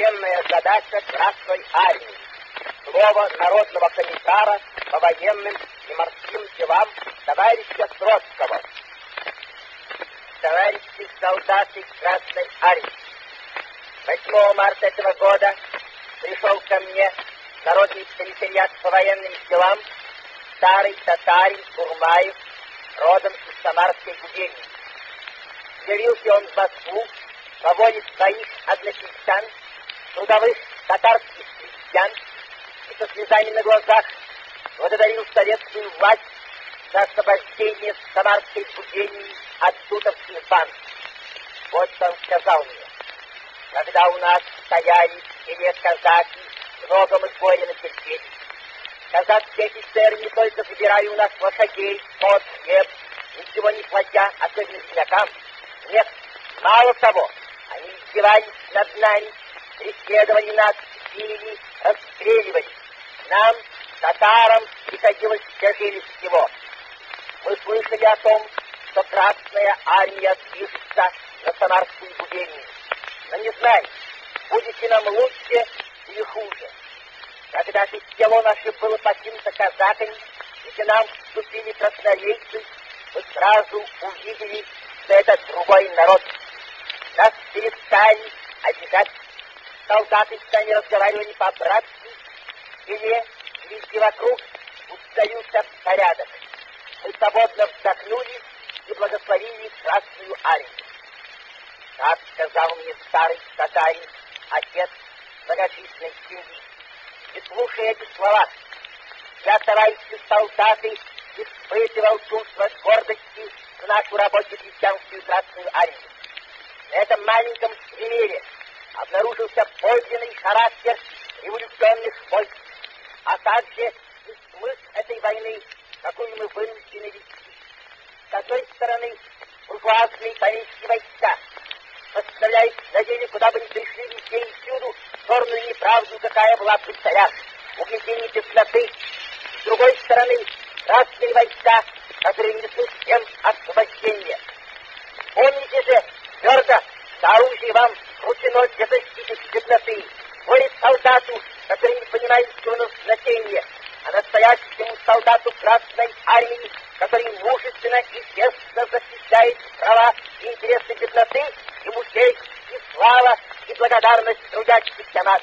священная задача Красной Армии. Слово народного комиссара по военным и морским делам товарища Троцкого. Товарищи солдаты Красной Армии, 8 марта этого года пришел ко мне народный комиссариат по военным делам старый татарин Курмаев, родом из Самарской губернии. Явился он в Москву по воле своих односельчан, трудовых татарских крестьян, и со слезами на глазах благодарил советскую власть за освобождение Самарской губернии от тутовских банд. Вот что он сказал мне. Когда у нас стояли или казаки, много мы воины терпели. Казацкие офицеры не только забирали у нас лошадей, скот, хлеб, ничего не платя, особенно землякам. Нет, мало того, они издевались над нами, преследовали нас, били, расстреливали. Нам, татарам, приходилось тяжелее всего. Мы слышали о том, что Красная Армия движется на Самарскую губернию. Но не знаем, будет ли нам лучше или хуже. Когда же село наше было покинуто казаками, и к нам вступили красноармейцы, мы сразу увидели, что это другой народ. Нас перестали обижать. Солдаты стали разговаривали по-братски, или везде вокруг установился порядок. Мы свободно вздохнули и благословили Красную Армию. Так сказал мне старый татарин, отец многочисленной семьи. И слушая эти слова, я, товарищи солдаты, испытывал чувство гордости в нашу рабочую крестьянскую Красную Армию. На этом маленьком примере обнаружился подлинный характер революционных войск, а также и смысл этой войны, какую мы вынуждены вести. С одной стороны, буржуазные помещие войска поставляют на деле, куда бы ни пришли везде и всюду, черную неправду, какая была при царях, угнетение тесноты. С другой стороны, красные войска, которые несут всем освобождение. Помните же, твердо, что оружие вам вручено для защиты бедноты. Волит солдату, который не понимает своего назначения, а настоящему солдату Красной Армии, который мужественно и честно защищает права и интересы бедноты, ему честь и слава и благодарность трудящихся нас.